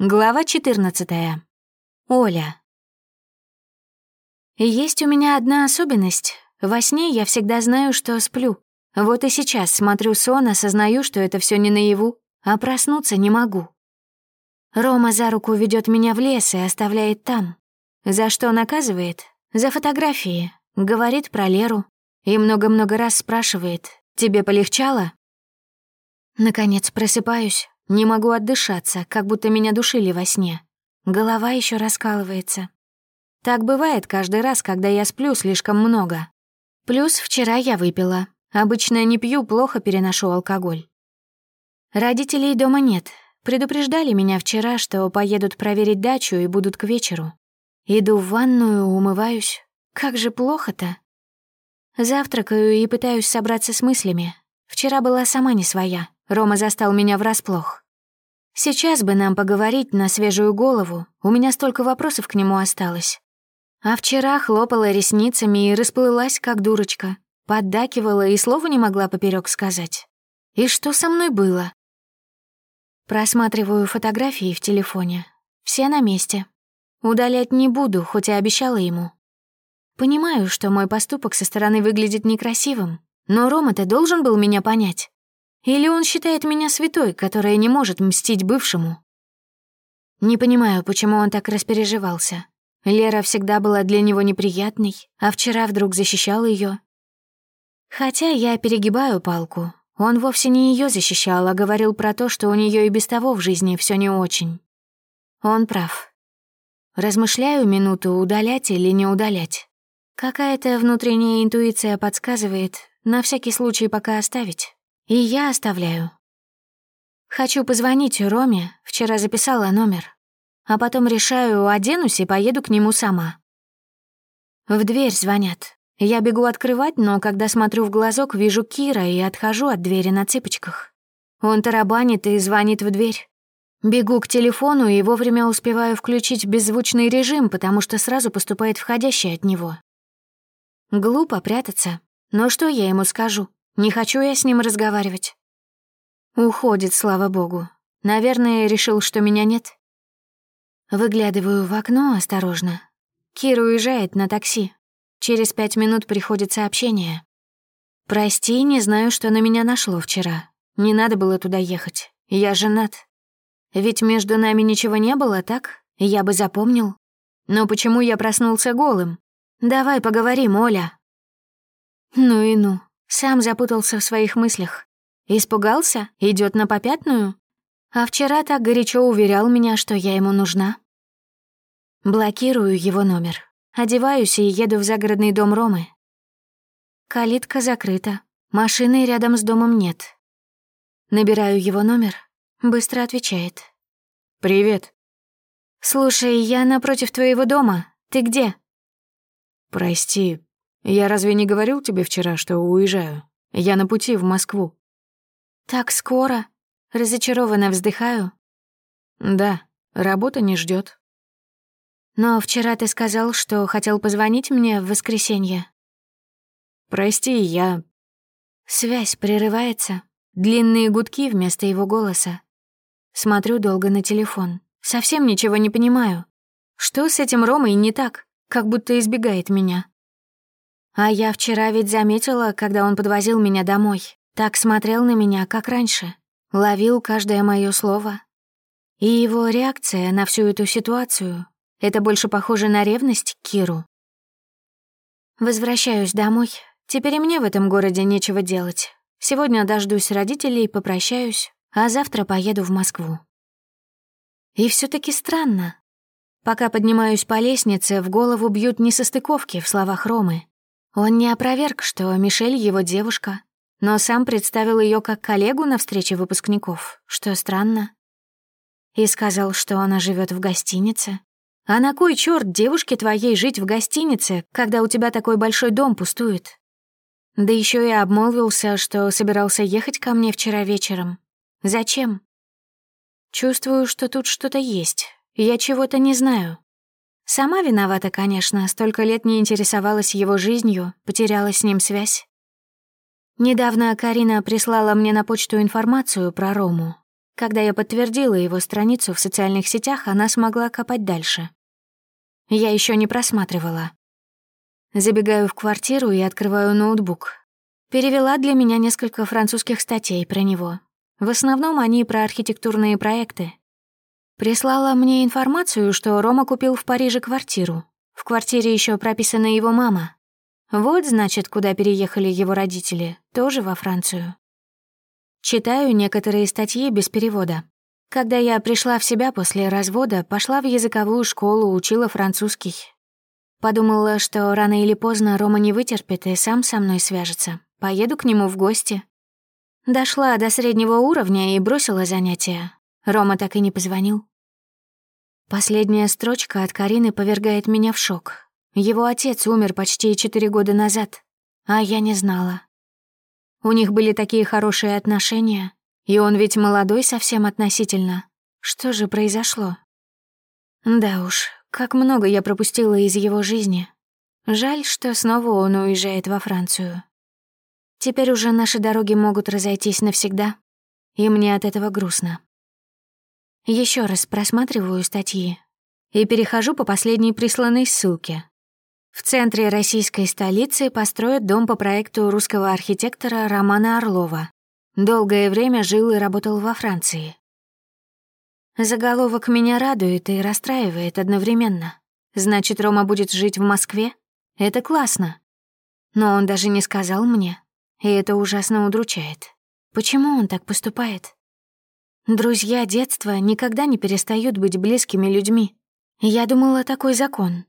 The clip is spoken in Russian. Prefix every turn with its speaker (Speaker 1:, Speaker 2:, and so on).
Speaker 1: Глава 14. Оля. Есть у меня одна особенность. Во сне я всегда знаю, что сплю. Вот и сейчас смотрю сон, осознаю, что это все не наяву, а проснуться не могу. Рома за руку ведет меня в лес и оставляет там. За что наказывает? За фотографии. Говорит про Леру. И много-много раз спрашивает, «Тебе полегчало?» Наконец просыпаюсь. Не могу отдышаться, как будто меня душили во сне. Голова еще раскалывается. Так бывает каждый раз, когда я сплю слишком много. Плюс вчера я выпила. Обычно не пью, плохо переношу алкоголь. Родителей дома нет. Предупреждали меня вчера, что поедут проверить дачу и будут к вечеру. Иду в ванную, умываюсь. Как же плохо-то. Завтракаю и пытаюсь собраться с мыслями. Вчера была сама не своя. Рома застал меня врасплох. Сейчас бы нам поговорить на свежую голову, у меня столько вопросов к нему осталось. А вчера хлопала ресницами и расплылась, как дурочка, поддакивала и слова не могла поперек сказать. И что со мной было? Просматриваю фотографии в телефоне. Все на месте. Удалять не буду, хоть и обещала ему. Понимаю, что мой поступок со стороны выглядит некрасивым, но Рома-то должен был меня понять. Или он считает меня святой, которая не может мстить бывшему? Не понимаю, почему он так распереживался. Лера всегда была для него неприятной, а вчера вдруг защищал ее. Хотя я перегибаю палку. Он вовсе не ее защищал, а говорил про то, что у нее и без того в жизни все не очень. Он прав. Размышляю минуту, удалять или не удалять. Какая-то внутренняя интуиция подсказывает, на всякий случай пока оставить. И я оставляю. Хочу позвонить Роме, вчера записала номер. А потом решаю, оденусь и поеду к нему сама. В дверь звонят. Я бегу открывать, но когда смотрю в глазок, вижу Кира и отхожу от двери на цыпочках. Он тарабанит и звонит в дверь. Бегу к телефону и вовремя успеваю включить беззвучный режим, потому что сразу поступает входящий от него. Глупо прятаться, но что я ему скажу? Не хочу я с ним разговаривать. Уходит, слава богу. Наверное, решил, что меня нет. Выглядываю в окно осторожно. Кир уезжает на такси. Через пять минут приходит сообщение. «Прости, не знаю, что на меня нашло вчера. Не надо было туда ехать. Я женат. Ведь между нами ничего не было, так? Я бы запомнил. Но почему я проснулся голым? Давай поговорим, Оля». Ну и ну. Сам запутался в своих мыслях. Испугался? Идет на попятную? А вчера так горячо уверял меня, что я ему нужна. Блокирую его номер. Одеваюсь и еду в загородный дом Ромы. Калитка закрыта. Машины рядом с домом нет. Набираю его номер. Быстро отвечает.
Speaker 2: «Привет».
Speaker 1: «Слушай, я напротив твоего дома. Ты где?»
Speaker 2: «Прости, я разве не говорил тебе вчера, что уезжаю? Я на пути в Москву».
Speaker 1: «Так скоро?» Разочарованно вздыхаю.
Speaker 2: «Да, работа не ждет.
Speaker 1: «Но вчера ты сказал, что хотел позвонить мне в воскресенье».
Speaker 2: «Прости, я...»
Speaker 1: Связь прерывается. Длинные гудки вместо его голоса. Смотрю долго на телефон. Совсем ничего не понимаю. Что с этим Ромой не так? Как будто избегает меня. А я вчера ведь заметила, когда он подвозил меня домой. Так смотрел на меня, как раньше. Ловил каждое мое слово. И его реакция на всю эту ситуацию — это больше похоже на ревность к Киру. Возвращаюсь домой. Теперь и мне в этом городе нечего делать. Сегодня дождусь родителей, попрощаюсь, а завтра поеду в Москву. И все таки странно. Пока поднимаюсь по лестнице, в голову бьют несостыковки в словах Ромы. Он не опроверг, что Мишель его девушка, но сам представил ее как коллегу на встрече выпускников, что странно. И сказал, что она живет в гостинице. А на кой черт девушке твоей жить в гостинице, когда у тебя такой большой дом пустует? Да еще и обмолвился, что собирался ехать ко мне вчера вечером. Зачем? Чувствую, что тут что-то есть. Я чего-то не знаю. Сама виновата, конечно, столько лет не интересовалась его жизнью, потеряла с ним связь. Недавно Карина прислала мне на почту информацию про Рому. Когда я подтвердила его страницу в социальных сетях, она смогла копать дальше. Я еще не просматривала. Забегаю в квартиру и открываю ноутбук. Перевела для меня несколько французских статей про него. В основном они про архитектурные проекты, Прислала мне информацию, что Рома купил в Париже квартиру. В квартире еще прописана его мама. Вот, значит, куда переехали его родители, тоже во Францию. Читаю некоторые статьи без перевода. Когда я пришла в себя после развода, пошла в языковую школу, учила французский. Подумала, что рано или поздно Рома не вытерпит и сам со мной свяжется. Поеду к нему в гости. Дошла до среднего уровня и бросила занятия. Рома так и не позвонил. Последняя строчка от Карины повергает меня в шок. Его отец умер почти четыре года назад, а я не знала. У них были такие хорошие отношения, и он ведь молодой совсем относительно. Что же произошло? Да уж, как много я пропустила из его жизни. Жаль, что снова он уезжает во Францию. Теперь уже наши дороги могут разойтись навсегда, и мне от этого грустно. Еще раз просматриваю статьи и перехожу по последней присланной ссылке. В центре российской столицы построят дом по проекту русского архитектора Романа Орлова. Долгое время жил и работал во Франции. Заголовок меня радует и расстраивает одновременно. Значит, Рома будет жить в Москве? Это классно. Но он даже не сказал мне, и это ужасно удручает. Почему он так поступает? Друзья детства никогда не перестают быть близкими людьми. Я думала, такой закон.